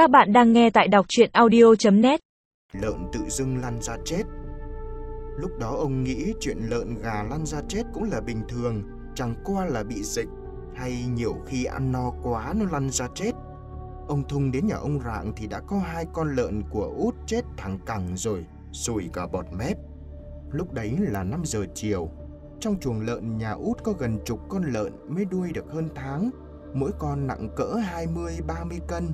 Các bạn đang nghe tại đọc chuyện audio.net Lợn tự dưng lăn ra chết. Lúc đó ông nghĩ chuyện lợn gà lăn ra chết cũng là bình thường, chẳng qua là bị dịch, hay nhiều khi ăn no quá nó lăn ra chết. Ông Thung đến nhà ông Rạng thì đã có hai con lợn của út chết thẳng cẳng rồi, sùi cả bọt mép. Lúc đấy là 5 giờ chiều. Trong chuồng lợn nhà út có gần chục con lợn mới đuôi được hơn tháng, mỗi con nặng cỡ 20-30 cân.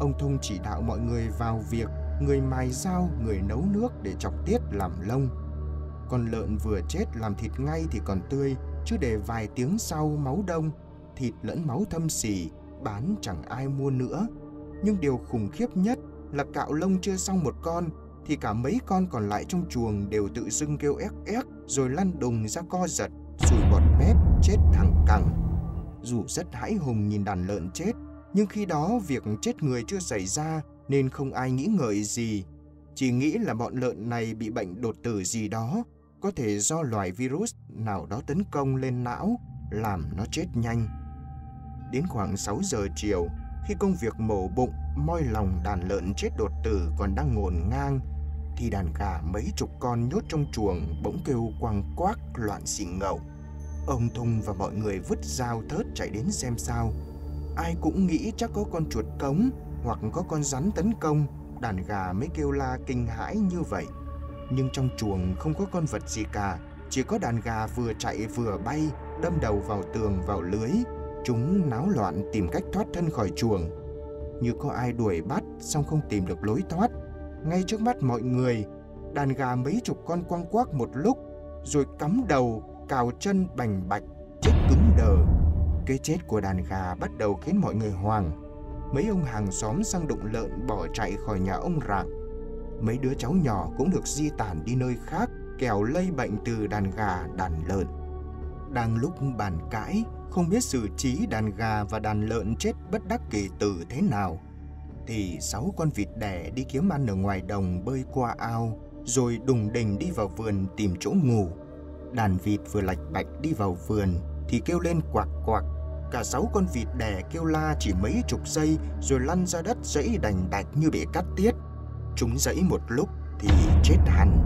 Ông Thung chỉ đạo mọi người vào việc, người mài dao, người nấu nước để chọc tiết làm lông. Con lợn vừa chết làm thịt ngay thì còn tươi, chứ để vài tiếng sau máu đông, thịt lẫn máu thâm xỉ, bán chẳng ai mua nữa. Nhưng điều khủng khiếp nhất là cạo lông chưa xong một con, thì cả mấy con còn lại trong chuồng đều tự dưng kêu éc éc rồi lăn đùng ra co giật, sùi bọt mép, chết thẳng cẳng. Dù rất hãi hùng nhìn đàn lợn chết, nhưng khi đó việc chết người chưa xảy ra nên không ai nghĩ ngợi gì. Chỉ nghĩ là bọn lợn này bị bệnh đột tử gì đó, có thể do loài virus nào đó tấn công lên não, làm nó chết nhanh. Đến khoảng 6 giờ chiều, khi công việc mổ bụng, moi lòng đàn lợn chết đột tử còn đang ngổn ngang, thì đàn gà mấy chục con nhốt trong chuồng bỗng kêu quang quác loạn xì ngậu. Ông Thung và mọi người vứt dao thớt chạy đến xem sao. Ai cũng nghĩ chắc có con chuột cống hoặc có con rắn tấn công, đàn gà mới kêu la kinh hãi như vậy. Nhưng trong chuồng không có con vật gì cả, chỉ có đàn gà vừa chạy vừa bay, đâm đầu vào tường vào lưới. Chúng náo loạn tìm cách thoát thân khỏi chuồng. Như có ai đuổi bắt xong không tìm được lối thoát. Ngay trước mắt mọi người, đàn gà mấy chục con quăng quác một lúc, rồi cắm đầu, cào chân bành bạch. Cái chết của đàn gà bắt đầu khiến mọi người hoang. Mấy ông hàng xóm sang đụng lợn bỏ chạy khỏi nhà ông Rạng. Mấy đứa cháu nhỏ cũng được di tản đi nơi khác, kẻo lây bệnh từ đàn gà, đàn lợn. Đang lúc bàn cãi, không biết xử trí đàn gà và đàn lợn chết bất đắc kỳ tử thế nào, thì sáu con vịt đẻ đi kiếm ăn ở ngoài đồng bơi qua ao, rồi đùng đình đi vào vườn tìm chỗ ngủ. Đàn vịt vừa lạch bạch đi vào vườn thì kêu lên quạc quạc. Cả sáu con vịt đẻ kêu la chỉ mấy chục giây rồi lăn ra đất dãy đành đạch như bị cắt tiết. Chúng dãy một lúc thì chết hẳn.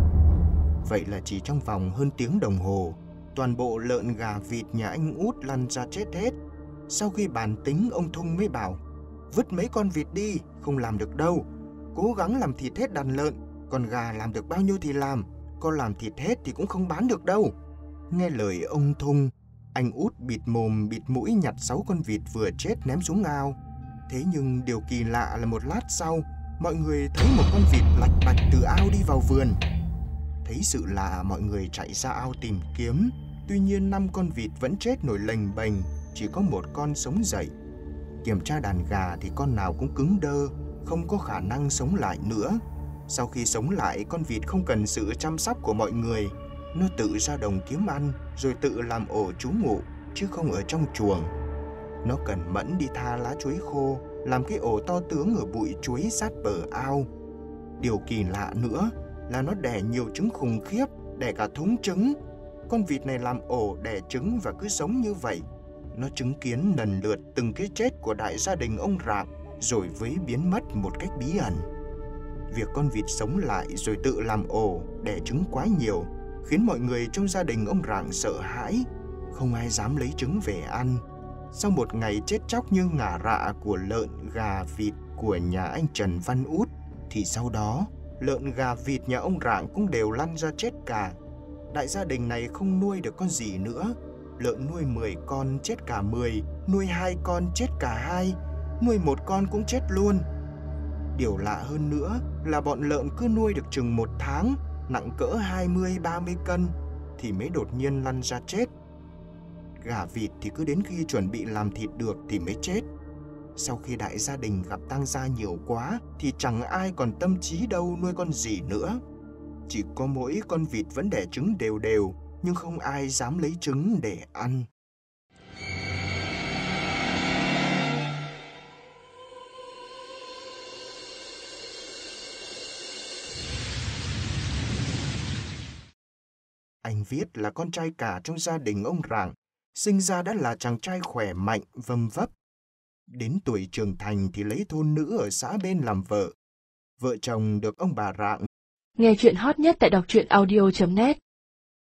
Vậy là chỉ trong vòng hơn tiếng đồng hồ, toàn bộ lợn gà vịt nhà anh út lăn ra chết hết. Sau khi bàn tính ông Thung mới bảo Vứt mấy con vịt đi, không làm được đâu Cố gắng làm thịt hết đàn lợn Còn gà làm được bao nhiêu thì làm Con làm thịt hết thì cũng không bán được đâu Nghe lời ông Thung anh út bịt mồm, bịt mũi nhặt sáu con vịt vừa chết ném xuống ao. Thế nhưng điều kỳ lạ là một lát sau, Mọi người thấy một con vịt lạch bạch từ ao đi vào vườn. Thấy sự lạ, mọi người chạy ra ao tìm kiếm. Tuy nhiên năm con vịt vẫn chết nổi lềnh bềnh, Chỉ có một con sống dậy. Kiểm tra đàn gà thì con nào cũng cứng đơ, Không có khả năng sống lại nữa. Sau khi sống lại, con vịt không cần sự chăm sóc của mọi người. Nó tự ra đồng kiếm ăn Rồi tự làm ổ trú ngụ Chứ không ở trong chuồng Nó cần mẫn đi tha lá chuối khô Làm cái ổ to tướng ở bụi chuối sát bờ ao Điều kỳ lạ nữa là nó đẻ nhiều trứng khủng khiếp, đẻ cả thúng trứng. Con vịt này làm ổ đẻ trứng và cứ sống như vậy. Nó chứng kiến lần lượt từng cái chết của đại gia đình ông Rạc rồi với biến mất một cách bí ẩn. Việc con vịt sống lại rồi tự làm ổ, đẻ trứng quá nhiều khiến mọi người trong gia đình ông Rạng sợ hãi, không ai dám lấy trứng về ăn. Sau một ngày chết chóc như ngả rạ của lợn, gà, vịt của nhà anh Trần Văn Út, thì sau đó lợn gà vịt nhà ông Rạng cũng đều lăn ra chết cả. Đại gia đình này không nuôi được con gì nữa. Lợn nuôi 10 con chết cả 10, nuôi hai con chết cả hai, nuôi một con cũng chết luôn. Điều lạ hơn nữa là bọn lợn cứ nuôi được chừng một tháng, nặng cỡ 20-30 cân, thì mới đột nhiên lăn ra chết. Gà vịt thì cứ đến khi chuẩn bị làm thịt được thì mới chết. Sau khi đại gia đình gặp tăng gia nhiều quá thì chẳng ai còn tâm trí đâu nuôi con gì nữa. Chỉ có mỗi con vịt vẫn đẻ trứng đều đều, nhưng không ai dám lấy trứng để ăn. Anh viết là con trai cả trong gia đình ông Rạng, sinh ra đã là chàng trai khỏe mạnh, vâm vấp. Đến tuổi trưởng thành thì lấy thôn nữ ở xã bên làm vợ. Vợ chồng được ông bà Rạng Nghe chuyện hot nhất tại đọc truyện audio.net